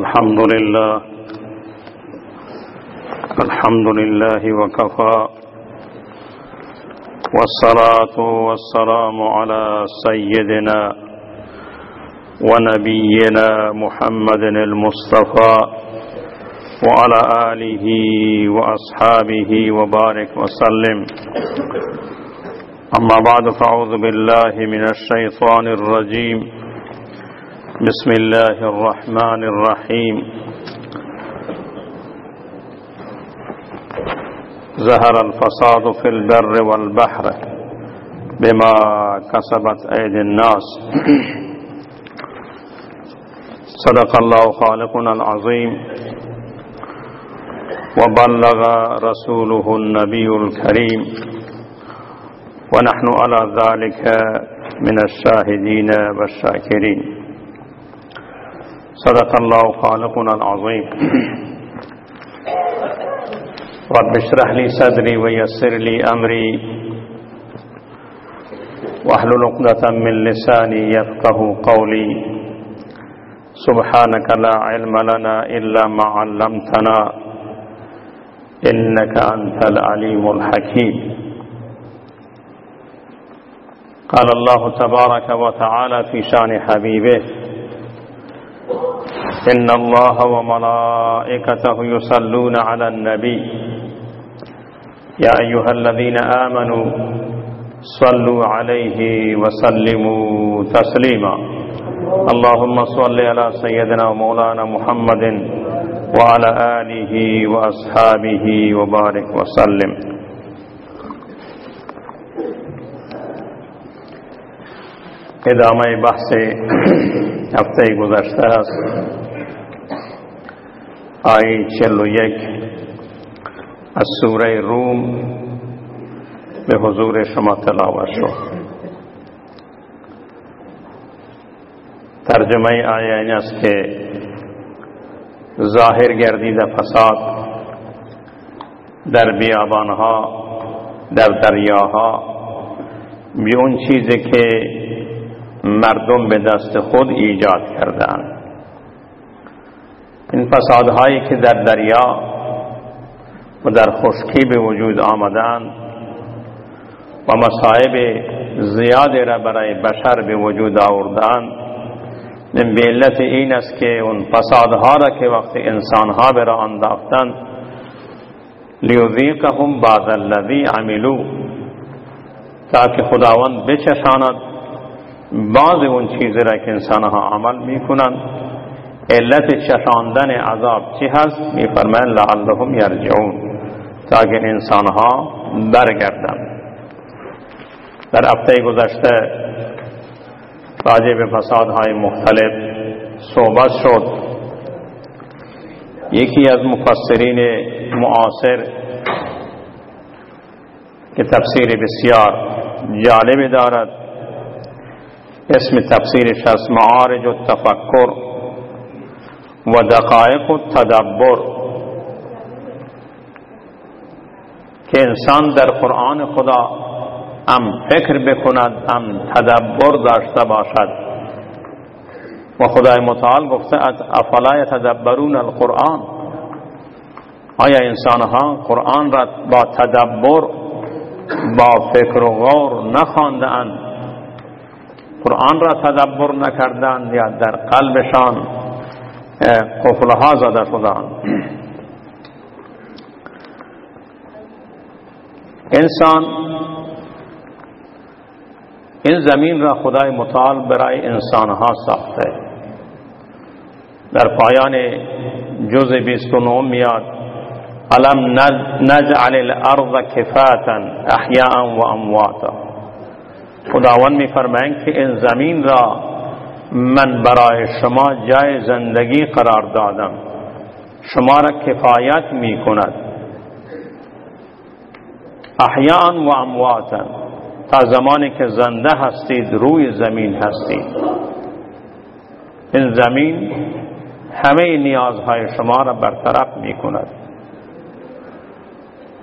الحمد لله. الحمد لله وكفى. والصلاة والسلام على سيدنا ونبينا محمد المصطفى وعلى آله وأصحابه وبارك وسلم. أما بعد فأعوذ بالله من الشيطان الرجيم. بسم الله الرحمن الرحيم. ظهر الفساد في البر والبحر بما كسبت أيدي الناس. صدق الله خالقنا العظيم. وبلغ رسوله النبي الكريم. ونحن على ذلك من الشاهدين والشاكرين. صدق الله خالقنا العظيم. رب اشرح لي صدري ويسر لي أمري. واحلل عقدة من لساني يفقه قولي. سبحانك لا علم لنا إلا ما علمتنا. إنك أنت العليم الحكيم. قال الله تبارك وتعالى في شأن حبيبه إن الله وملائكته يصلون على النبي. يا أيها الذين آمنوا صلوا عليه وسلموا تسليما. اللهم صل على سيدنا ومولانا محمد وعلى آله وأصحابه وبارك وسلم. إدامة بحث هفتة گذشته است. آیه چل و یک. از سوره روم به حضور شما تلاوت شد. ترجمه آیه این است که ظاهر گردیده فساد در بیابانها در دریاها بی اون چیزی که مردم به دست خود ایجاد کردند این فسادهایی که در دریا و در خشکی به وجود آمدند و مصائب زیادی را برای بشر به وجود آوردند من به این است که اون فسادها را که وقت انسانها به را انداختند لیذیقهم بعد الذی عملو تاکه خداوند بچشاند بعض اون چیزی را که انسانها عمل می‌کنند. علت چشاندن عذاب چی هست؟ میفرمایند لعلهم یرجعون. تاکه انسانها برگردند در هفته گذشته راجع به فسادهای مختلف صحبت شد. یکی از مفسرین معاصر که تفسیر بسیار جالبی دارد اسم تفسیرش از معارج و تفکر و دقایق و تدبر که انسان در قرآن خدا ام فکر بکند ام تدبر داشته باشد. و خدای متعال گفته افلا یتدبرون القرآن. آیا انسان ها قرآن را با تدبر با فکر و غور نخوانده اند قرآن را تدبر نکردند یا در قلبشان قفلها زده شدند انسان این زمین را خدای متعال برای انسانها ساخته. در پایان جز 29 میاد علم نجعل الارض کفاتا احیاء و امواتا. خداوند میفرمایند که این زمین را من برای شما جای زندگی قرار دادم. شما را کفایت می کند احیاء و امواتا. تا زمانی که زنده هستید روی زمین هستید. این زمین همه نیازهای شما را برطرف می کند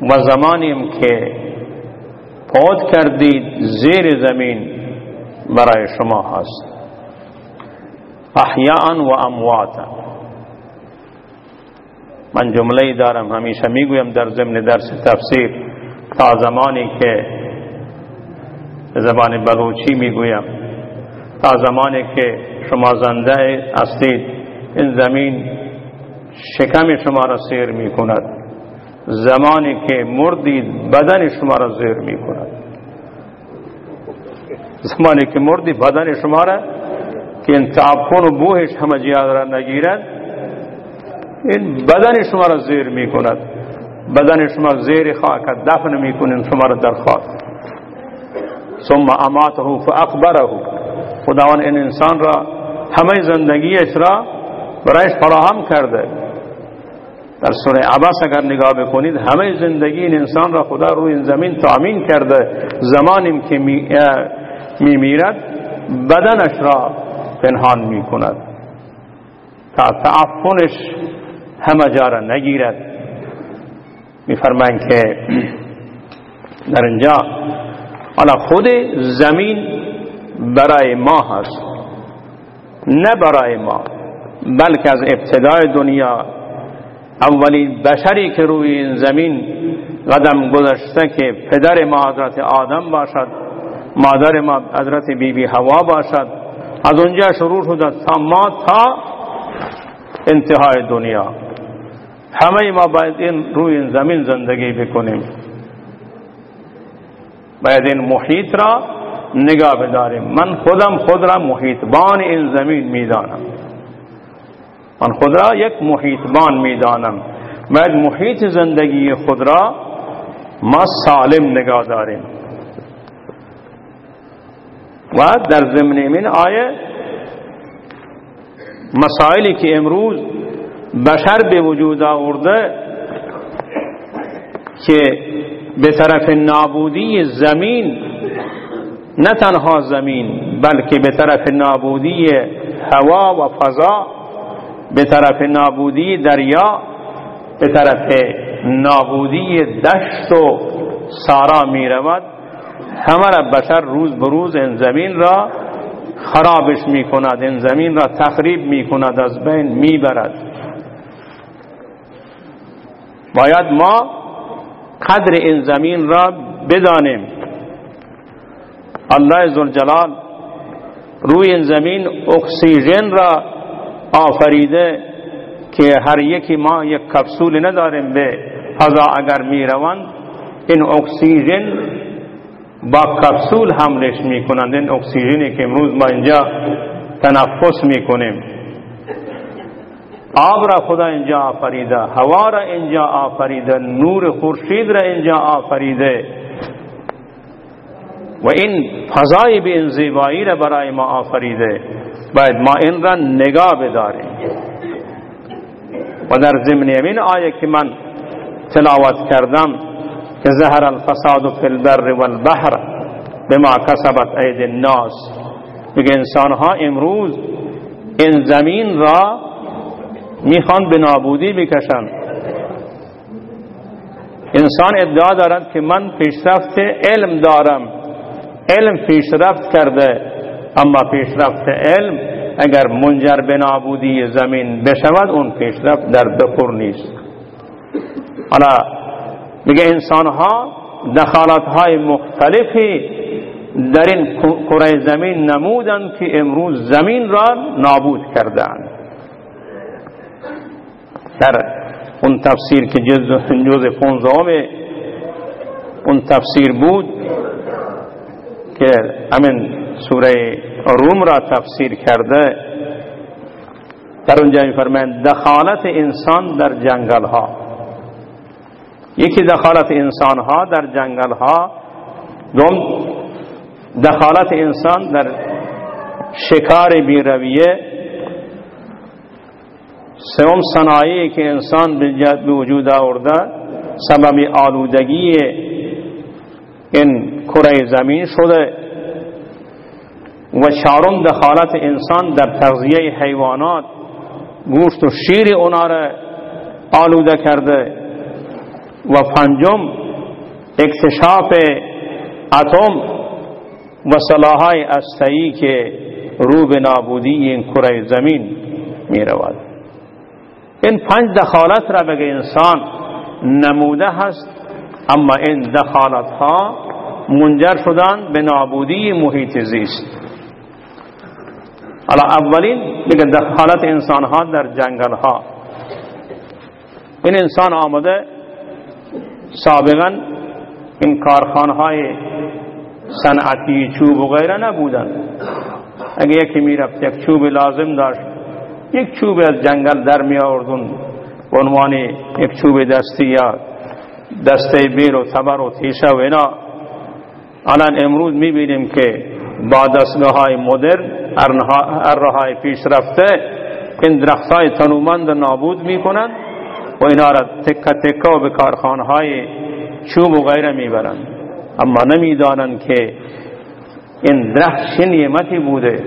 و زمانیم که پاد کردید زیر زمین برای شما هست. احیاء و امواتا. من جمله دارم همیشه می‌گویم در ضمن درس تفسیر تا زمانی که زبان بلوچی می‌گویم تا زمانی که شما زنده هستید این زمین شکم شما را سیر می کند زمانی که مردید بدن شما را زیر می کند زمانی که مردی بدن شما را که این تعفن و بوهش همه جیاد را نگیرد این بدن شما را زیر می کند بدن شما زیر خاک دفن می کنید شما را در خاک. ثم اماته فاقبره. خداوند این انسان را همه زندگیش را برایش فراهم کرده. در سوره عباس اگر نگاه بکنید همه زندگی این انسان را خدا روی زمین تامین کرده. زمانی که می میرد بدنش را پنهان می کند تا تعفنش همه جا را نگیرد. می که در اینجا حالا خود زمین برای ما هست. نه برای ما بلکه از ابتدای دنیا. اولین بشری که روی این زمین قدم گذاشته که پدر ما حضرت آدم باشد مادر ما حضرت بی بی هوا باشد. از اونجا شروع شده تا ما تا انتهای دنیا. همه ما باید این روی این زمین زندگی بکنیم. باید این محیط را نگاه بداریم. من خودم خود را محیط بان این زمین می‌دانم. من خود را یک محیطبان می‌دانم. باید محیط زندگی خود را ما سالم نگاه داریم. و در ضمن من آیه مسائلی که امروز بشر به وجود آورده که به طرف نابودی زمین نه تنها زمین بلکه به طرف نابودی هوا و فضا به طرف نابودی دریا به طرف نابودی دشت و سارا می رود همه را بشر روز به روز این زمین را خرابش می کند این زمین را تخریب می کند از بین می برد باید ما قدر این زمین را بدانیم. الله زلجلال روی این زمین اکسیژن را آفریده که هر یکی ما یک کپسول نداریم به فضا اگر می روند این اکسیژن با کپسول حملش می کنند. این اکسیژنی که امروز ما اینجا تنفس می کنیم. آب را خدا اینجا آفریده هوا را اینجا آفریده نور خورشید را اینجا آفریده. و این فضای به این زیبایی را برای ما آفریده. باید ما این را نگاه بداریم. و در ضمن این آیه که من تلاوت کردم که زهر الفساد فی البر والبحر بما کسبت اید الناس. میگه انسان ها امروز این زمین را می‌خوان به نابودی بکشند انسان ادعا دارد که من پیشرفت علم دارم. علم پیشرفت کرده. اما پیشرفت علم اگر منجر به نابودی زمین بشود اون پیشرفت در بخور نیست. حالا میگه انسان ها دخالت های مختلفی در این کره زمین نمودند که امروز زمین را نابود کردند در اون تفسیر که جز, جز پونزامه اون تفسیر بود که امن سوره روم را تفسیر کرده. در اونجا میفرمایند دخالت انسان در جنگل ها یکی دخالت انسان ها در جنگل ها دوم دخالت انسان در شکار بیرویه. سوم صنایعی که انسان به وجود آورده سبب آلودگی این کره زمین شده و چهارم دخالت انسان در تغذیه حیوانات گوشت و شیر اونا را آلوده کرده و پنجم اکتشاف اتم و سلاحهای استایی که رو به نابودی این کره زمین می رود این پنج دخالت را بگه انسان نموده هست اما این دخالت ها منجر شدن به نابودی محیط زیست. حالا اولین میگه دخالت انسان ها در جنگل ها این انسان آمده سابقا این کارخانه های صنعتی چوب و غیره نبودن. اگه یکی می‌رفت یک چوب لازم داشت یک چوب از جنگل در می آوردون به عنوان یک چوب دستی یا دسته بیر و تبر و تیشه و اینا. الان امروز می‌بینیم که با دستگاه های مدرن ارهای پیش رفته این درخت های تنومند نابود می‌کنند و اینا را تکه تکه و به کارخانه های چوب و غیره می‌برند اما نمی‌دانند که این درخت چه نعمتی بوده.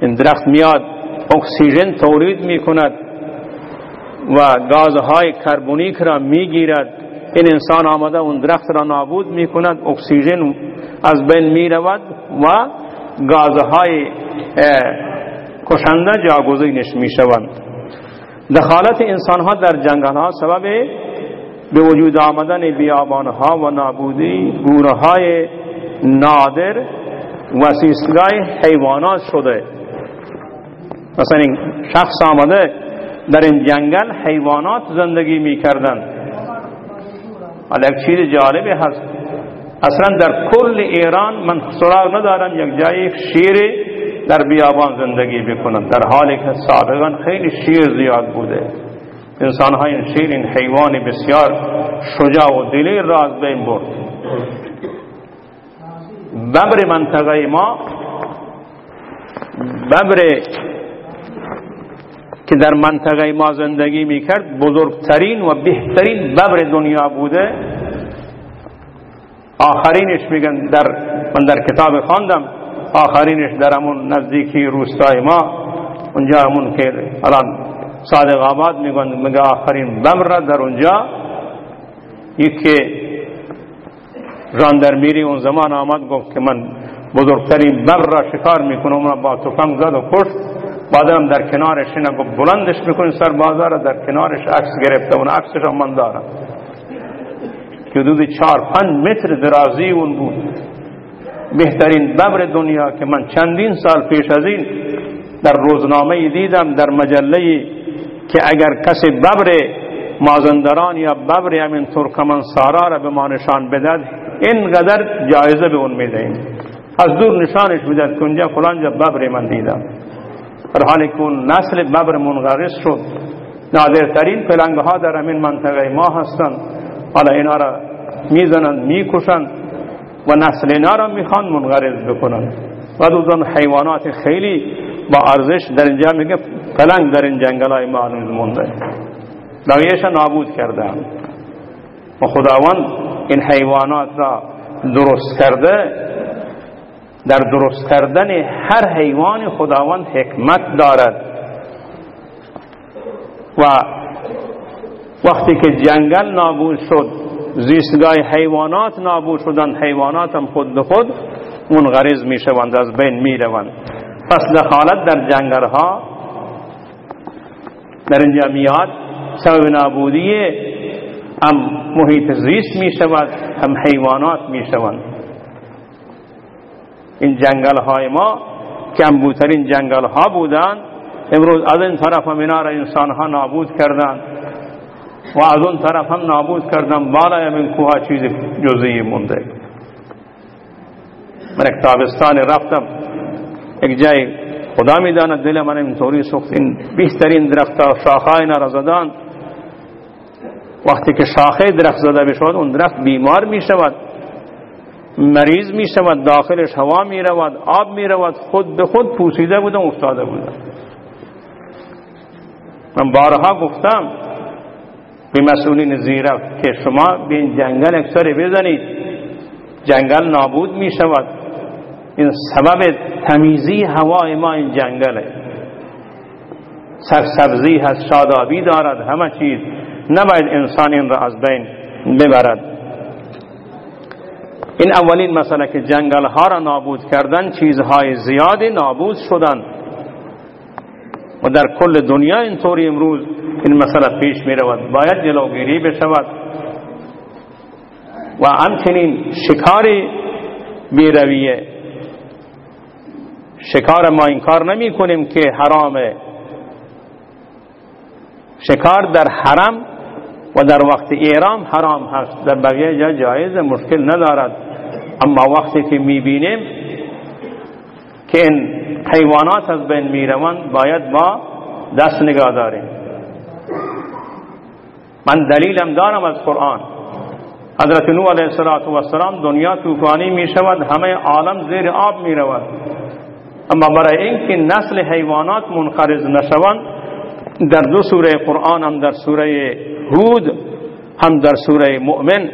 این درخت میاد اکسیژن تولید می‌کند و گازهای کربونیک را می‌گیرد. این انسان آمده اون درخت را نابود می‌کند اکسیژن از بین می‌رود و گازهای کشنده جاگزینش می‌شوند. دخالت انسان ها در جنگل ها سبب به وجود آمدن بیابان ها و نابودی گوره های نادر و سیستگاه حیوانات شده. مثلا این شخص آمده در این جنگل حیوانات زندگی می کردن حالا یک چیز جالبی هست. اصلا در کل ایران من سراغ ندارم یک جای شیر در بیابان زندگی بکنند در حالی که سابقا خیلی شیر زیاد بوده. انسان های این شیر این حیوان بسیار شجاع و دلی راز بین برد. ببر منطقه ما ببر که در منطقه ما زندگی می‌کرد بزرگترین و بهترین ببر دنیا بوده. آخرینش میگن در من در کتاب خواندم آخرینش در همون نزدیکی روستای ما. اونجا همون که الان صادق آباد میگن میگه آخرین ببر در اونجا. یکی میری اون زمان آمد گفت که من بزرگترین ببر را شکار می‌کنم با تفنگ زد و کشت. بعدم در کنارش گفت بلندش می‌کنی سر بازار در کنارش عکس گرفته اون عکسش هم من دارم. که حدود چار پنج متر درازی اون بود. بهترین ببر دنیا که من چندین سال پیش از این در روزنامه دیدم در مجله که اگر کسی ببر مازندران یا ببر همین ترکمن سارا را به ما نشان بدد اینقدر جایزه به اون می‌دهیم. از دور نشانش بدد که اونجا فلان جا ببر من دیدم. اون نسل ببر منغرس شد. نادرترین پلنگ ها در همین منطقه ما هستند. حالا اینا را می‌زنند می‌کشند و نسل اینا را می‌خوان منغرز بکنند. و دوزن حیوانات خیلی با ارزش در اینجا میگه پلنگ در این جنگل های ما مونده. بقیهش نابود کرده. و خداوند این حیوانات را درست کرده در درست کردن هر حیوان خداوند حکمت دارد. و وقتی که جنگل نابود شد زیستگاه حیوانات نابود شدن حیوانات هم خود به خود منغرض می شوند از بین می روند پس دخالت در جنگل ها در اینجا میاد. سبب نابودی هم محیط زیست می شود هم حیوانات می شوند این جنگل های ما کمبوترین جنگل ها بودند. امروز از این طرف هم اینا را انسان ها نابود کردند و از اون طرف هم نابود کردن بالای این کوها چیز جزئی مونده. من یک تابستان رفتم. یک جای خدا می‌داند دل من اینطوری سخت این بهترین درخت ها شاخهای را زدن وقتی که شاخه درخت زده بشود اون درخت بیمار می شود مریض می شود داخلش هوا می رود آب می رود خود به خود پوسیده بودم افتاده بودم. من بارها گفتم به مسئولین زیرک که شما به این جنگل اکسری بزنید جنگل نابود می شود این سبب تمیزی هوای ما این جنگله. سرسبزی هست شادابی دارد همه چیز. نباید انسان این را از بین ببرد. این اولین مسئله که جنگل ها را نابود کردن چیزهای زیادی نابود شدن. و در کل دنیا اینطوری امروز این مسئله پیش می رود باید جلوگیری بشود. و همچنین شکاری بیرویه. شکار ما این کار نمی کنیم که حرامه شکار در حرم و در وقت ایرام حرام هست. در بقیه جا جایز مشکل ندارد. اما وقتی که می‌بینیم که این حیوانات از بین می‌روند باید با دست نگاه داریم. من دلیلم دارم از قرآن. حضرت نوح علیه السلام دنیا توفانی می شود همه عالم زیر آب می رود اما برای اینکه نسل حیوانات منقرض نشوند در دو سوره قرآن هم در سوره هود هم در سوره مؤمن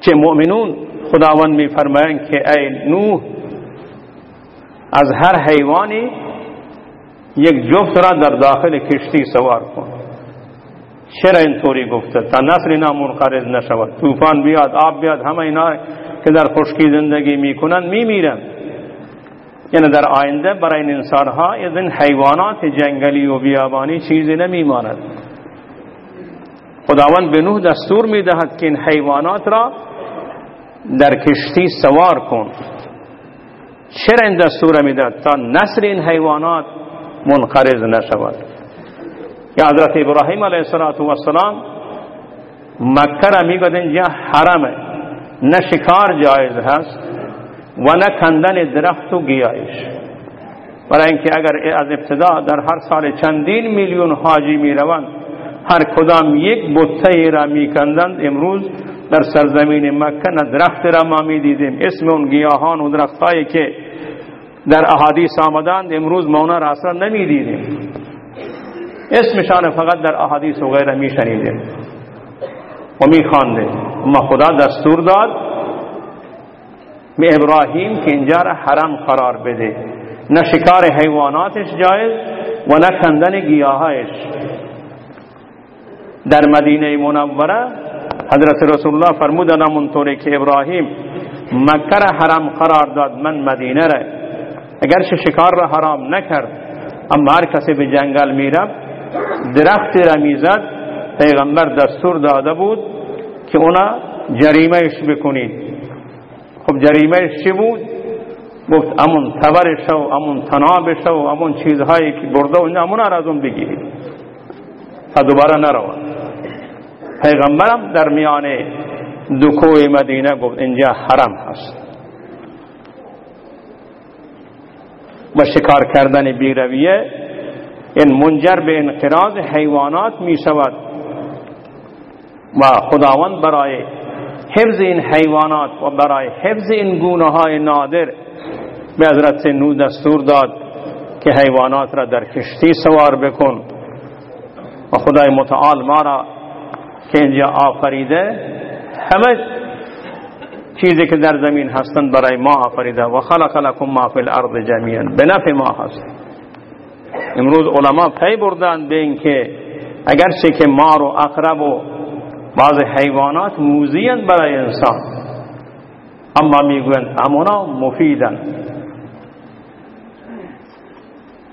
که مؤمنون خداوند میفرمایند که ای نوح از هر حیوانی یک جفت را در داخل کشتی سوار کن. چرا اینطوری گفته؟ تا نسل اینا منقرض نشود. طوفان بیاد آب بیاد همه اینا که در خشکی زندگی می‌کنن میمیرن یعنی در آینده برای این انسان ها از این حیوانات جنگلی و بیابانی چیزی نمیماند خداوند به نوح دستور می‌دهد که این حیوانات را در کشتی سوار کن. چرا این دستور می‌دهد تا نسل این حیوانات منقرض نشود؟ یا حضرت ابراهیم علیه السلام مکه را می‌گوید اینجا حرمه. نه شکار جایز هست و نه کندن درخت و گیایش برای اینکه اگر از ابتدا در هر سال چندین میلیون حاجی می‌روند هر کدام یک بطه را میکندند امروز در سرزمین مکه نه درخت را ما می‌دیدیم. اسم اون گیاهان و درختهایی که در احادیث آمدند امروز ما را اصلا نمی‌دیدیم. اسمشان فقط در احادیث و غیره میشنیدیم. و میخواندیم. ما خدا دستور داد به ابراهیم که اینجا را حرم قرار بده. نه شکار حیواناتش جایز و نه کندن گیاهایش. در مدینه منوره حضرت رسول الله فرمودن همونطوری که ابراهیم مکه را حرم قرار داد من مدینه را. اگرچه شکار را حرام نکرد اما هر کسی به جنگل میرم درخت را می‌زد پیغمبر دستور داده بود که اونا جریمهش بکنید. خب جریمهش چی بود؟ گفت امون تورش و امون تنابش و امون چیزهایی که برده و امون را از اون بگیرید. تا دوباره نروند. پیغمبرم در میان دکوی مدینه گفت اینجا حرم هست. و شکار کردن بیرویه این منجر به انقراض حیوانات می شود و خداوند برای حفظ این حیوانات و برای حفظ این گونه های نادر به حضرت نو دستور داد که حیوانات را در کشتی سوار بکن. و خدای متعال ما را که اینجا آفریده همه چیزی که در زمین هستند برای ما آفریده و خلق لکم ما فی الارض جمیعا. به نفع ما هست. امروز علما پی بردن به اینکه اگرچه که مار و اقرب و بعض حیوانات موزیند برای انسان اما می‌گویند امونا مفیدن.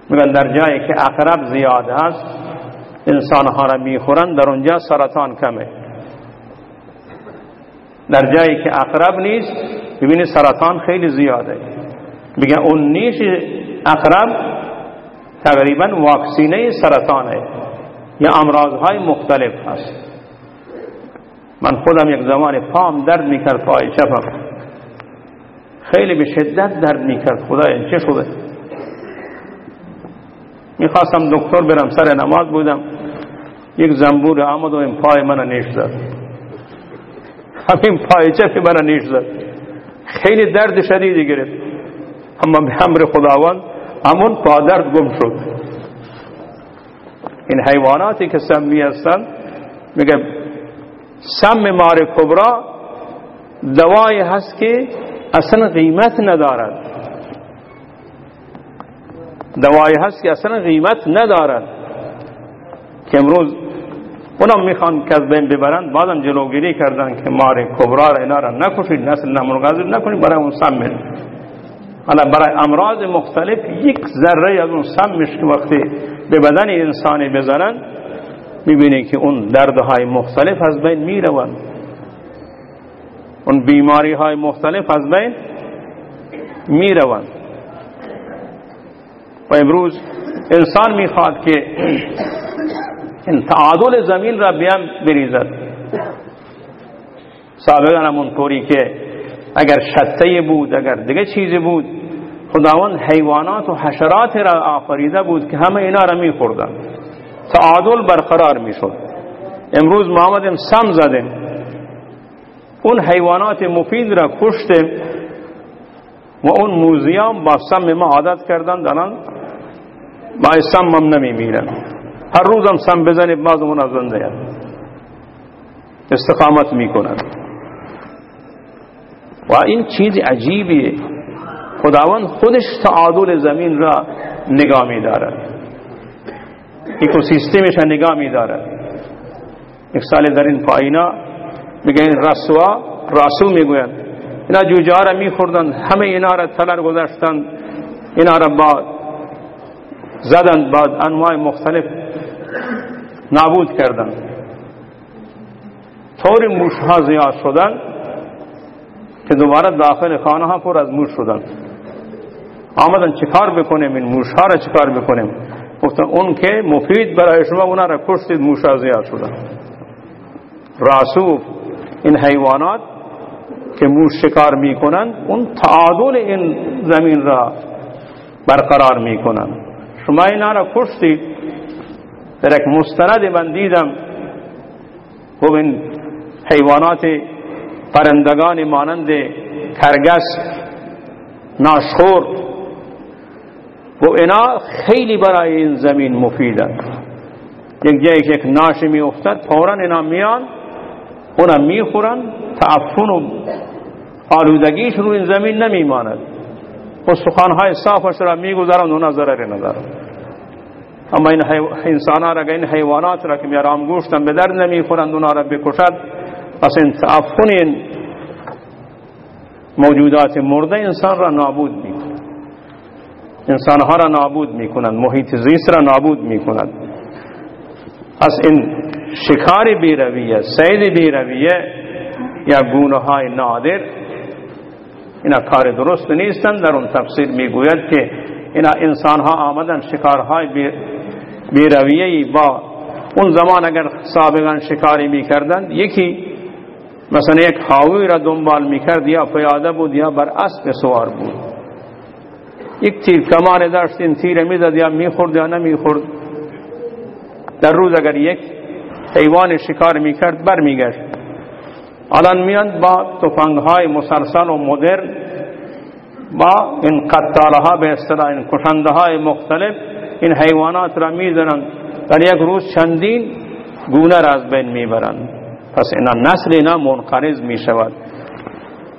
میگن در جایی که اقرب زیاد هست انسان ها را می‌خورن در اونجا سرطان کمه. در جایی که اقرب نیست ببینید سرطان خیلی زیاده. میگن اون نیش اقرب تقریبا واکسینه سرطانه. یا امراضهای مختلف هست. من خودم یک زمان پام درد می‌کرد پای چپم. خیلی به شدت درد می‌کرد. خدای چه شده؟ می‌خواستم دکتر برم سر نماز بودم. یک زنبور آمد و این پای من نیش زد. همین پای چپی من نیش زد. خیلی درد شدیدی گرفت. اما به امر خداوند همون پادرد گم شد. این حیواناتی که سمی هستن میگه سم مار کبرا دوای هست که اصلا قیمت ندارد. دوای هست که اصلا قیمت ندارد. که امروز اونم می‌خوان که از بین ببرند بعدم جلوگیری کردن که مار کبرا را اینا را نکشید نسل نمرغازی نکنید برای اون سم حالا برای امراض مختلف یک ذره از اون سمش که وقتی به بدن انسانی بزنن می‌بینی که اون دردهای مختلف از بین می‌روند. اون بیماری های مختلف از بین می‌روند. و امروز انسان می‌خواد که این تعادل زمین را بیان بریزد. سابقا همون طوری که اگر شته بود اگر دیگه چیزی بود خداوند حیوانات و حشرات را آفریده بود که همه اینا را میخوردن. تعادل برقرار می‌شد. امروز محمد سم زده اون حیوانات مفید را کشته و اون موزیام با سم ما عادت کردن دارن با سم هم نمی میرن هر روز هم سم بزنی باز اون زنده استقامت می‌کنن و این چیز عجیبیه. خداوند خودش تعادل زمین را نگاه میدارد. اکوسیستمش را نگاه میدارد. یک سال در این پایینا میگه این رسوا راسو می‌گویند اینا جوجه را میخوردن همه اینا را تلر گذاشتن. اینا را با زدن بعد انواع مختلف نابود کردن. طور موش ها زیاد شدن که دوباره داخل خانه ها پر از موش شدن. آمدن چکار بکنیم؟ این موش ها را چکار بکنیم؟ گفتن اون که مفید برای شما اونا را کشتید موش ها زیاد شدن. راسوف این حیوانات که موش شکار می‌کنند اون تعادل این زمین را برقرار می‌کنند شما اینا را کشتید در یک مستند من دیدم خب این حیوانات پرندگان مانند کرگس ناشخور و اینا خیلی برای این زمین مفیدند. یک جایی که یک ناشی می افتد فورا اینا میان اونا می‌خورن تعفن و آلودگیش رو این زمین نمیماند. و سخانهای صافش را می‌گذارن اونا ضرری ندارن اما این انسان را این حیوانات را که میارام گوشتن به درد نمی‌خورند اونا را بکشد. پس این تعفن این موجودات مرده انسان را نابود می انسان ها را نابود می کنند محیط زیست را نابود می کند پس این شکار بیرویه سید بیرویه یا گونه های نادر اینا کار درست نیستند در اون تفسیر می‌گوید که اینا انسان ها آمدن شکارهای بیرویه با اون زمان اگر سابقا شکاری می‌کردند یکی مثلا یک حاوی را دنبال می‌کرد یا پیاده بود یا بر اسب سوار بود. یک تیر کمان داشت این تیر می‌زد یا می‌خورد یا نمی‌خورد. در روز اگر یک حیوان شکار می‌کرد بر میگشت الان میان با تفنگ های مسلسل و مدرن با این قتاله ها به اصطلاح این کشنده های مختلف این حیوانات را می‌زنند در یک روز چندین گونه را از بین می‌برند. پس اینا نسل اینا منقرض می شود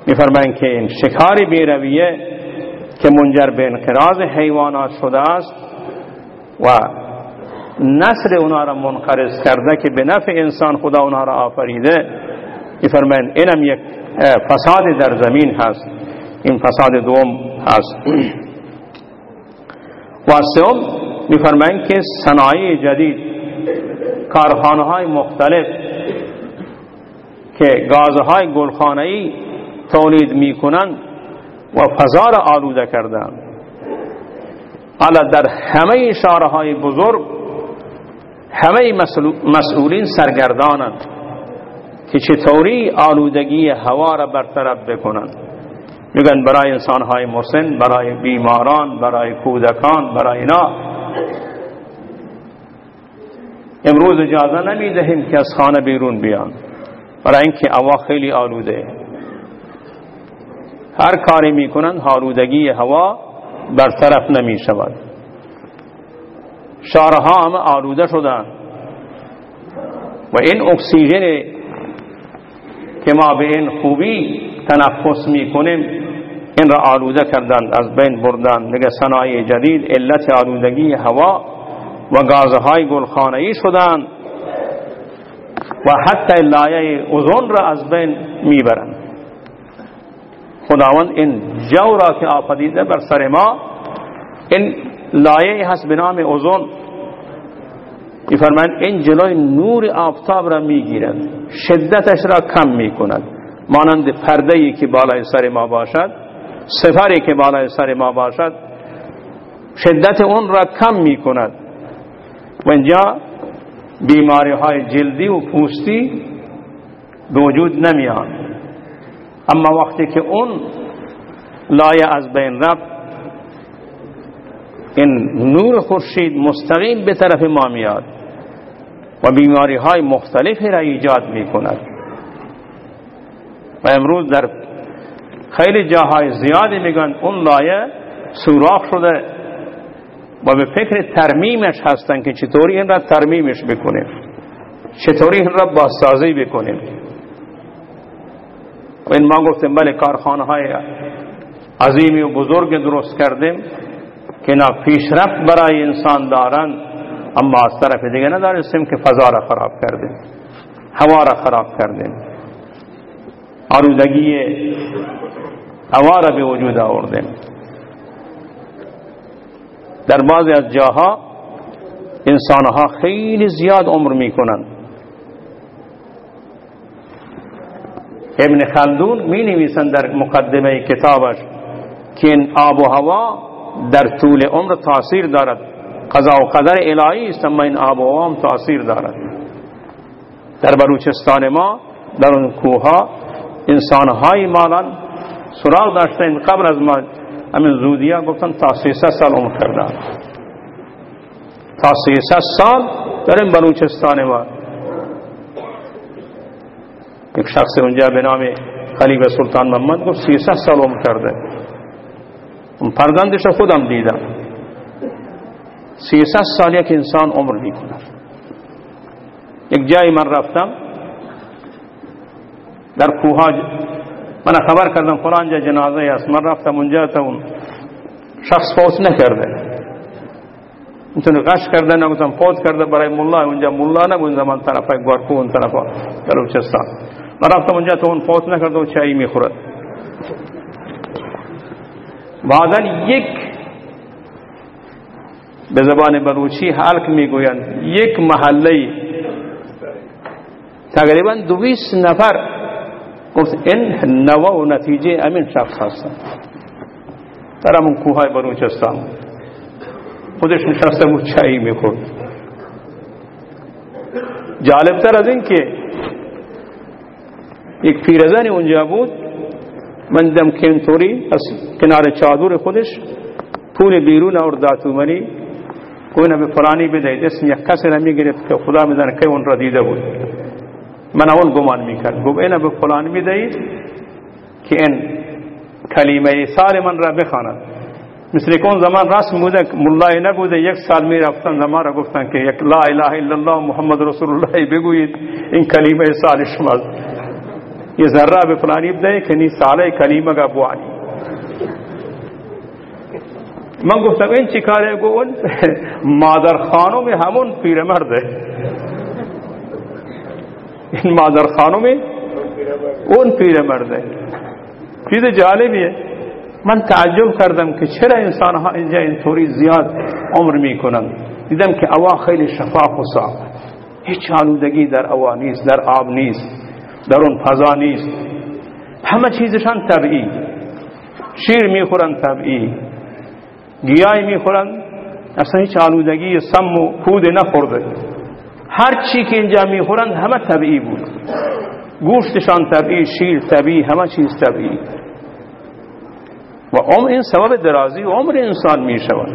می که این شکار بیرویه که منجر به انقراض حیوانات شده است و نسل اونا را منقرض کرده که به نفع انسان خدا اونا را آفریده میفرمایند اینم یک فساد در زمین هست. این فساد دوم هست. و سوم میفرمایند که صنایع جدید کارخانه های مختلف که گازهای گلخانه‌ای تولید می‌کنند و فضا را آلوده کردند حالا در همه شهرهای بزرگ همه مسئولین سرگردانند که چطوری آلودگی هوا را برطرف بکنند. میگن برای انسانهای مسن برای بیماران برای کودکان برای اینا امروز اجازه نمی‌دهیم که از خانه بیرون بیان. برای اینکه هوا خیلی آلوده. هر کاری می‌کنن آلودگی هوا برطرف نمی شود شارها هم آلوده شدن و این اکسیژن که ما به این خوبی تنفس می‌کنیم این را آلوده کردند از بین بردن نگه صنایع جدید علت آلودگی هوا و گازهای گلخانه‌ای شدند و حتی لایه اوزون را از بین می‌برند. خداوند این جو را که آفدیده بر سر ما این لایه هست به نام اوزون. میفرمایند این جلوی نور آفتاب را می‌گیرد شدتش را کم می‌کند. مانند پرده ای که بالای سر ما باشد سفری که بالای سر ما باشد شدت اون را کم می‌کند. و اینجا بیماری های جلدی و پوستی به وجود نمیان اما وقتی که اون لایه از بین رفت این نور خورشید مستقیم به طرف ما میاد و بیماری های مختلفی را ایجاد می کند و امروز در خیلی جاهای زیادی میگن اون لایه سوراخ شده و به فکر ترمیمش هستن که چطوری این را ترمیمش بکنیم. چطوری این را بازسازی بکنیم. و این ما گفتیم بله کارخانه های عظیمی و بزرگ درست کردیم که اینا پیشرفت برای انسان دارن اما از طرف دیگه ندارستیم که فضا را خراب کردیم. هوا را خراب کردیم. آرودگی هوا به وجود آوردیم در بعضی از جاها انسانها خیلی زیاد عمر می‌کنند. ابن خلدون می نویسند در مقدمه کتابش که این آب و هوا در طول عمر تاثیر دارد. قضا و قدر الهی است اما این آب و هم تاثیر دارد. در بلوچستان ما در اون کوها انسانهای مالان سراغ داشتن قبل از ما همین زودیا گفتن تا 300 سال عمر کردن تا 300 سال در این بلوچستان ما. یک شخص اونجا به نام خلیفه سلطان محمد گفت 300 سال عمر کرده. اون پرگندش خودم دیدم. 300 سال یک انسان عمر می‌کنه یک جایی من رفتم در کوها من خبر کردم فلان جا جنازه است من رفتم اونجا تا اون شخص فوت نکرده می‌تونه قش کرده نگفتم فوت کرده برای ملا اونجا ملا نبود زمان طرف گارکو اون طرف بلوچستان من رفتم اونجا تا اون فوت نکرده و چایی می‌خورد بعدا یک به زبان بلوچی حلق می‌گویند یک محله تقریبا دویست نفر گفت این نوا و نتیجه امین شخص هستن در همون کوهای بلوچستان خودش نشسته بود چایی میخورد جالبتر از این که یک پیرزنی اونجا بود من دم کنطوری از کنار چادر خودش پول بیرون اور داتومنی کوئی به فلانی بدهید اسم یک کسی را میگرفت که خدا میدانه که اون را دیده بود من اول گمان میکرد. گفت اینه به فلان میدهید که این کلمه سال من را بخواند. مثل کن زمان رسم بوده، ملای نبوده، یک سال می رفتن زمان را گفتن که یک لا اله الا الله محمد رسول الله بگویید، این کلمه سال شماست یه ذره به فلانی بده که نی ساله کلمه گا بوانی من گفتم، این چی کاره؟ گو مادر خانم همون پیرمرده. این مادر خانم اون پیرمرده چیز جالبیه. من تعجب کردم که چرا انسان ها اینجا اینطوری زیاد عمر می‌کنن. دیدم که اوا خیلی شفاف و صاف هیچ آلودگی در اوا نیست در آب نیست در اون فضا نیست. همه چیزشان طبعی شیر می‌خورن طبعی گیاه می‌خورن. اصلا هیچ آلودگی سم و پود نخورده. هر چی که اینجا می‌خورن همه طبعی بود. گوشتشان طبعی شیر طبعی همه چیز طبعی و عمر این سبب درازی عمر انسان می شود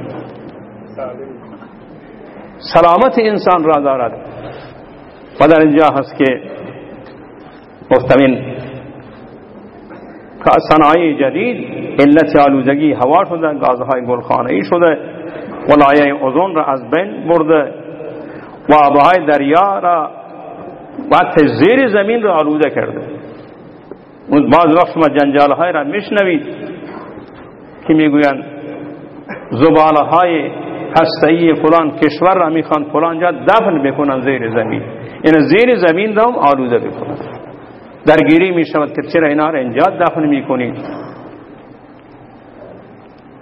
سلامت انسان را دارد. و در اینجا هست که مفتمین صنایع جدید علت آلودگی هوا شده گازهای گلخانه ای شده ولایه اوزون را از بین برده. و آبهای دریا را و زیر زمین را آلوده کرده. بعض وقت شما جنجال های را میشنوید که می‌گویند زباله های هستهی فلان کشور را می‌خوان فلان جا دفن بکنن زیر زمین. این زیر زمین را آلوده بکنن. درگیری می‌شود که چرا اینا را اینجا دفن می‌کنید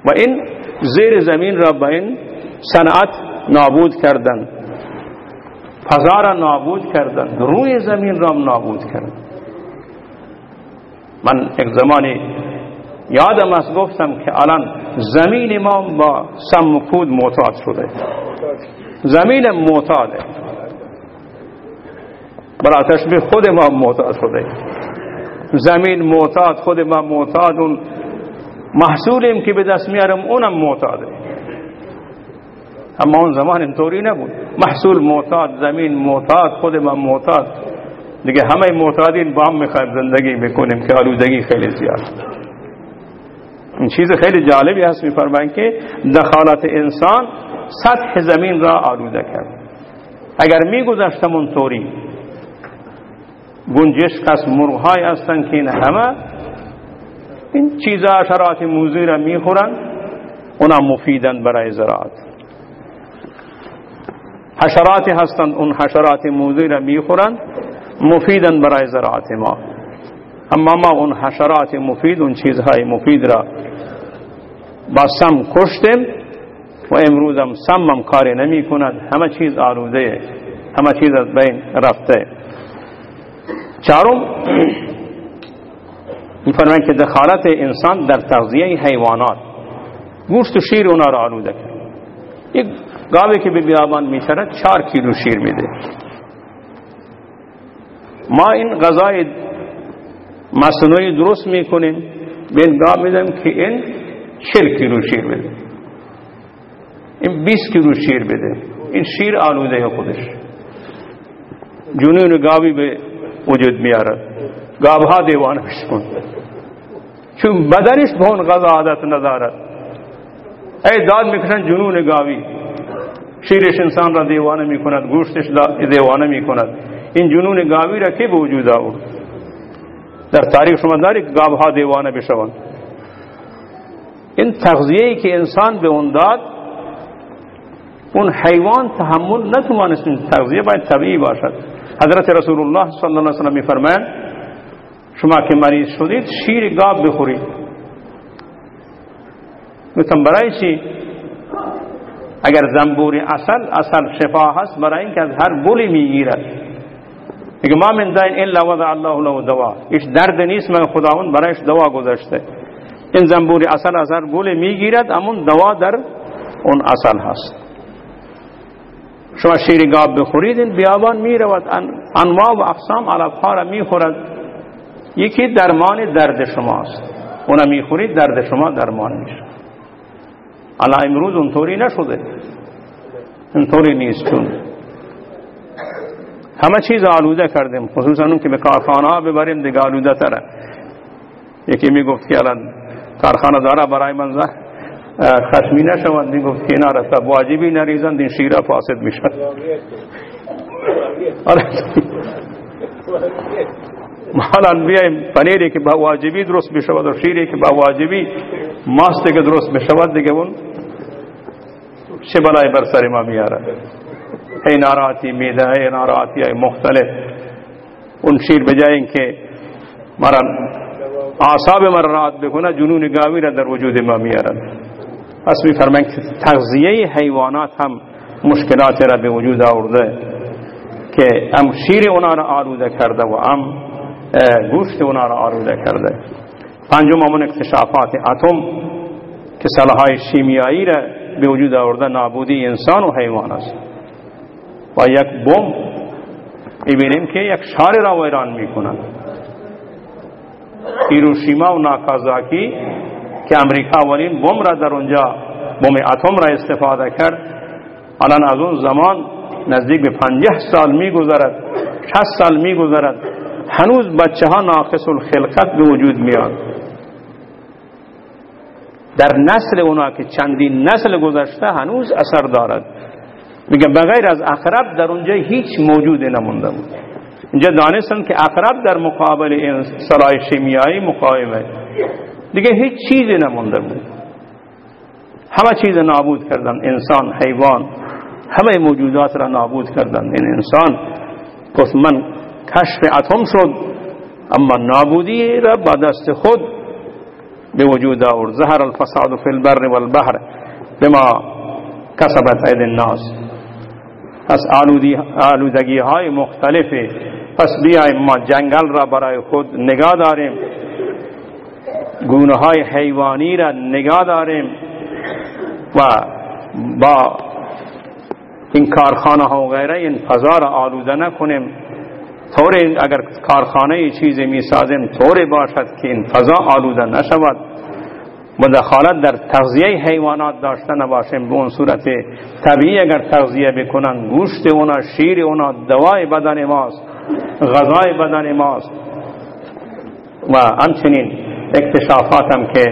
و این زیر زمین را با این صنعت نابود کردن. فضا را نابود کردن. روی زمین را نابود کردن. من یک زمانی یادم است گفتم که الان زمین ما با سم کود معتاد شده. زمین معتاده. برای تشبیه خود ما معتاد شده. زمین معتاد خود ما معتاد اون محصولیم که به دست میارم اونم معتاده. اما اون زمان اینطوری نبود. محصول معتاد زمین معتاد خود ما معتاد. دیگه همه معتادین با هم می‌خوایم زندگی بکنیم که آلودگی خیلی زیاد. این چیز خیلی جالبی هست میفرمایند که دخالت انسان سطح زمین را آلوده کرد. اگر میگذشتم اونطوری گنجش کس مرغهای هستند که این همه این چیزا حشرات موزی را می‌خورن اونا مفیدن برای زراعت. حشراتی هستند اون حشرات موزی را می‌خورن مفیدن برای زراعت ما. اما ما اون حشرات مفید اون چیزهای مفید را با سم کشتیم و امروز هم سم هم کاری نمی کند. همه چیز آلوده همه چیز از بین رفته. چارم میفرمایند که دخالت انسان در تغذیه حیوانات. گوشت و شیر اونا را آلوده کرد. یک گاوی که به بیابان میچرد چار کیلو شیر میده ما این غذای مصنوعی درست میکنیم به این گاو میدم که این چل کیلو شیر بده این 20 کیلو شیر بده این شیر آلوده خودش۔ جنون گاوی به وجود میارد گاوها دیوانه بشکن چون بدنش به غذا عادت ندارد ای داد میکنن جنون گاوی۔ شیرش انسان را دیوانه می‌کند گوشتش دیوانه می‌کند. این جنون گاوی را که به وجود آورد؟ در تاریخ شما داری گاوها دیوانه بشوند. این تغذیه که انسان به اون داد اون حیوان تحمل نتوانست تغذیه باید طبیعی باشد. حضرت رسول الله صلی الله علیه وسلم میفرمایند شما که مریض شدید شیر گاب بخورید. گفتم برای چی؟ اگر زنبور اصل اصل شفا هست برای اینکه از هر بولی می‌گیرد. میگه ما من داین الا وضع الله له دوا. ایش درد نیست من خداوند برایش دوا گذاشته. این زنبور اصل از هر گل می‌گیرد امون دوا در اون اصل هست. شما شیر گاب بخورید این بیابان می‌رود انواع و اقسام علفها را می‌خورد. یکی درمان درد شماست. اونا می‌خورید درد شما درمان میشه. الا امروز اونطوری نشده. اونطوری نیست چون همه چیز آلوده کردیم خصوصا اون که به کارخانه ها ببریم دیگه آلوده تره. یکی می‌گفت که الان کارخانه داره برای من خشمی نشوند می گفت که را واجبی نریزند این شیره فاسد میشن آره. حالا بیایم پنیری که با واجبی درست بشود و شیری که با واجبی ماسته که درست بشود دیگه اون چه بلای بر سر ما میاره؟ ای ناراتی میده ای ناراتی ای مختلف. اون شیر بجای که مرا آساب من راحت بکنه جنون گاوی را در وجود ما میارد پس میفرمایند که تغذیه حیوانات هم مشکلات را به وجود آورده که هم شیر اونا را آلوده کرده و هم گوشت اونا را آلوده کرده. پنجم همون اکتشافات اتم که سلاحهای شیمیایی را به وجود آورده نابودی انسان و حیوان است. و یک بم می‌بینیم که یک شار را ویران می‌کنند هیروشیما و ناکازاکی که امریکا اولین بم را در اونجا بم اتم را استفاده کرد الان از اون زمان نزدیک به پنجه سال می گذرد شست سال می گذرد هنوز بچه ها ناقص الخلقت به وجود میاد در نسل اونا که چندین نسل گذشته هنوز اثر دارد. میگه بغیر از اقرب در اونجا هیچ موجود نمونده بود. اینجا دانستن که اقرب در مقابل این سلاح شیمیایی مقاومه. دیگه هیچ چیزی نمونده بود. همه چیز نابود کردن. انسان حیوان همه موجودات را نابود کردن. این انسان گفت کشف اتم شد اما نابودی را با دست خود به وجود آورد ظهر الفساد فی البر والبحر بما کسبت اید الناس. پس آلودگی های مختلفی پس بیایم ما جنگل را برای خود نگاه داریم. گونه های حیوانی را نگاه داریم و با این کارخانه ها و غیره این فضا را آلوده نکنیم. طور اگر کارخانه چیزی می سازیم طوری باشد که این فضا آلوده نشود. مدخالت در تغذیه حیوانات داشته نباشیم به اون صورت طبیعی اگر تغذیه بکنن گوشت اونا شیر اونا دوای بدن ماست غذای بدن ماست. و همچنین اکتشافات هم که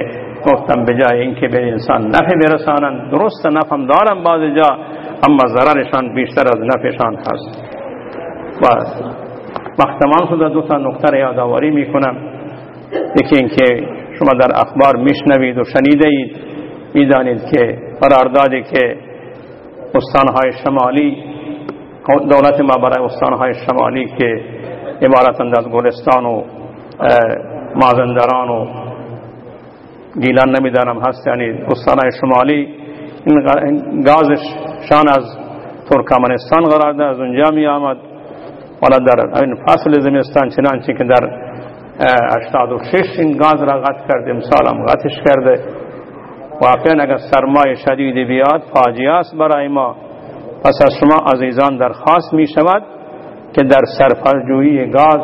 گفتم به جای اینکه به انسان نفع برسانن درست نفهم دارم بعض جا اما ضررشان بیشتر از نفعشان هست. و وقت شده دو تا نکته یادآوری می‌کنم. یکی اینکه شما در اخبار میشنوید و شنیده اید می‌دانید که قراردادی که استانهای شمالی دولت ما برای استانهای شمالی که عبارتند از گلستان و مازندران و گیلان نمی‌دانم هست یعنی استانهای شمالی این گازش شان از ترکمنستان قرار از اونجا می آمد ولی در این فصل زمستان چنانچه که در 86 این گاز را قطع کرده امسال هم قطعش کرده. واقعا اگر سرمای شدید بیاد فاجعه است برای ما. پس از شما عزیزان درخواست می شود که در سرپرجویی گاز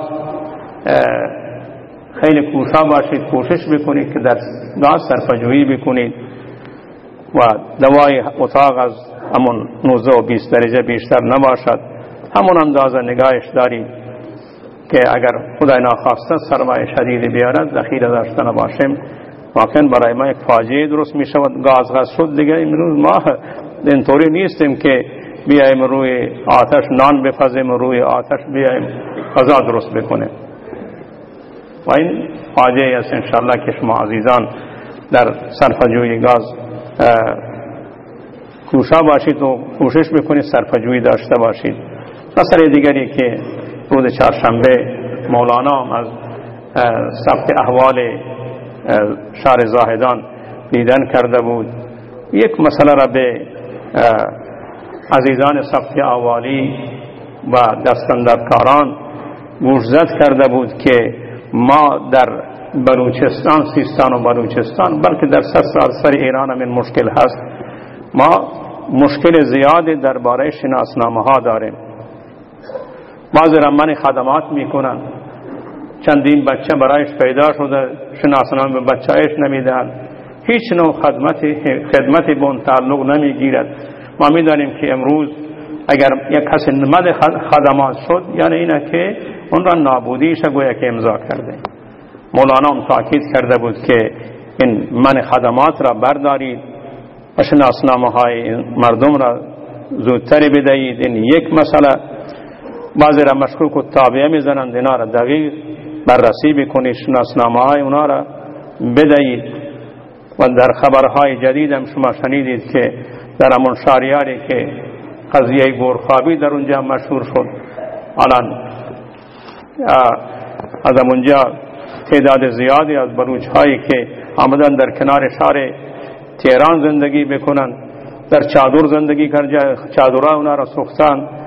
خیلی کوشا باشید کوشش بکنید که در گاز سرپرجویی بکنید و دوای اتاق از همون 19 و 20 درجه بیشتر نباشد. همون اندازه نگاهش داریم که اگر خدای ناخواسته سرمایه شدید بیارد ذخیره داشته نباشیم واقعا برای ما یک فاجعه درست می شود گاز غاز شد دیگه. امروز ما اینطوری نیستیم که بیایم روی آتش نان بپزیم روی آتش بیایم غذا درست بکنیم. و این فاجعه است انشاءالله که شما عزیزان در صرفجوی گاز کوشا باشید و کوشش بکنید صرفجوی داشته باشید. مسئله دیگری که روز چهارشنبه مولانا از ثبت احوال شهر زاهدان دیدن کرده بود. یک مسئله را به عزیزان ثبت احوالی و دستندرکاران گوشزد کرده بود که ما در بلوچستان سیستان و بلوچستان بلکه در سر سر ایران هم این مشکل هست ما مشکل زیادی درباره شناسنامه ها داریم. بعضی رمان خدمات می‌کنن. چندین بچه برایش پیدا شده شناسنامه به بچهش هیچ نوع خدمت خدمت به اون تعلق نمی‌گیرد. ما می‌دانیم که امروز اگر یک کسی نمد خدمات شد یعنی اینه که اون را نابودیش گویا که امضا کرده. مولانا هم تاکید کرده بود که این من خدمات را بردارید و شناسنامه های مردم را زودتری بدهید. این یک مسئله. بعضی را مشکوک و تابعه می‌زنند. اینا را دقیق بررسی بکنید شناسنامه های اونا را بدهید و در خبرهای جدید هم شما شنیدید که در همون شاریاری که قضیه گورخوابی در اونجا مشهور شد. الان از اونجا تعداد زیادی از بلوچ هایی که آمدن در کنار شهر تهران زندگی بکنن در چادر زندگی کرد چادرها اونا را سختن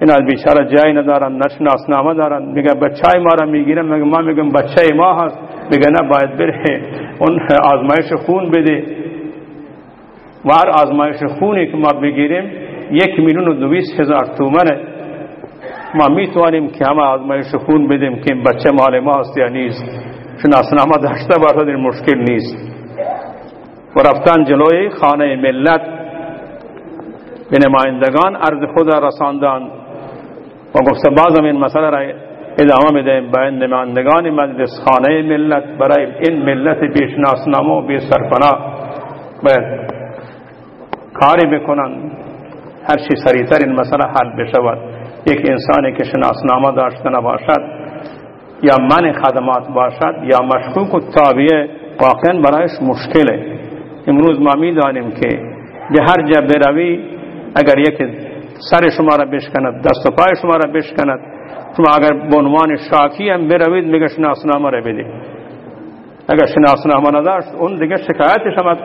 این از بیچاره جای ندارن نشناس نامه دارن. میگه بچه ما را می‌گیرن میگه ما میگم بچه ما هست. میگه نه باید بره اون آزمایش خون بده و هر آزمایش خونی که ما بگیریم یک میلیون و دویست هزار تومنه. ما می‌توانیم که همه آزمایش خون بدیم که بچه مال ما هست یا نیست. شناسنامه داشته باشد این مشکل نیست. و رفتن جلوی خانه ملت. به نمایندگان عرض خود رساندن و گفته بازم این مسئله را ادامه می‌دهیم. به نمایندگان مجلس خانه ملت برای این ملت بیشناسنامه و بی سرپناه باید کاری بکنن. هر چی سریعتر این مسئله حل بشود. یک انسانی که شناسنامه داشته نباشد یا من خدمات باشد یا مشکوک و تابعه واقعا برایش مشکله. امروز ما می‌دانیم که به هر جا بروی اگر یک سر شما را بشکند دست و پای شما را بشکند. شما اگر به عنوان شاکی هم بروید میگه شناسنامه را اگر شناسنامه نداشت اون دیگه شکایتش هم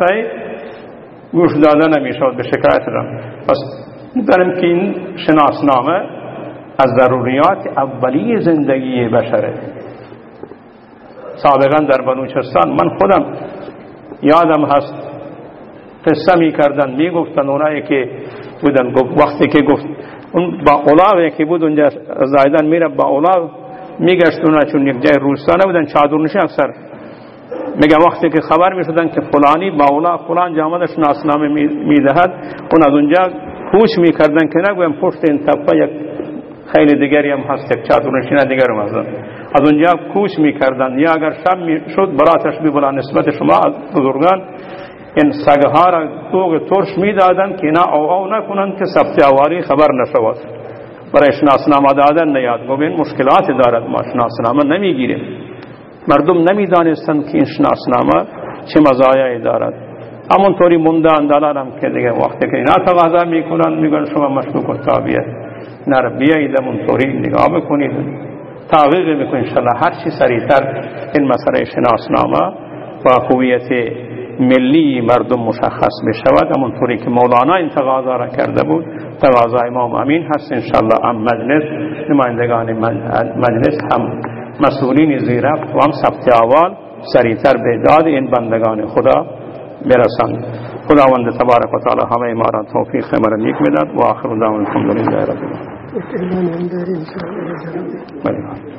گوش داده نمی‌شود به شکایت را. پس می‌دانیم که این شناسنامه از ضروریات اولی زندگی بشره. سابقا در بلوچستان من خودم یادم هست قصه می کردن می گفتن اونایی که بودن. وقتی که گفت اون با اولاوی که بود اونجا زایدن میره با اولاو میگشت اونا چون یک جای روستانه بودن چادر اکثر میگه وقتی که خبر می‌شدن که فلانی با اولا فلان جامدش ناسنامه می‌دهد اون از اونجا کوچ می‌کردن که نگویم پشت این تپه یک خیلی دیگری هم هست یک چادر نشینه دیگر هم از اونجا کوچ می‌کردن. یا اگر شب شد براتش بلا نسبت شما بزرگان این سگها را دوغ ترش می‌دادن که نه او او نکنند که ثبت اواری خبر نشود. برای شناسنامه دادن نیاد. گو این مشکلات دارد. ما شناسنامه نمی‌گیریم. مردم نمی‌دانستند که این شناسنامه چه مزایایی دارد. همونطوری موندن دلالم که دیگه وقتی که اینا تقاضا می‌کنن میگن شما مشکوک و تابعه. نر بیایید همونطوری نگاه بکنید. تحقیق می‌کنید. انشاءالله هر چی سریعتر این مسئله شناسنامه و هویت ملی مردم مشخص بشود همونطوری که مولانا این تقاضا را کرده بود. تقاضا امام امین هست انشاءالله هم مجلس نمایندگان مجلس هم مسئولین زیرف و هم ثبت اول سریعتر به داد. این بندگان خدا برسند خداوند تبارک و تعالی همه ما را توفیق مرا نیک بداد و آخر دعوانا الحمدلله رب العالمین.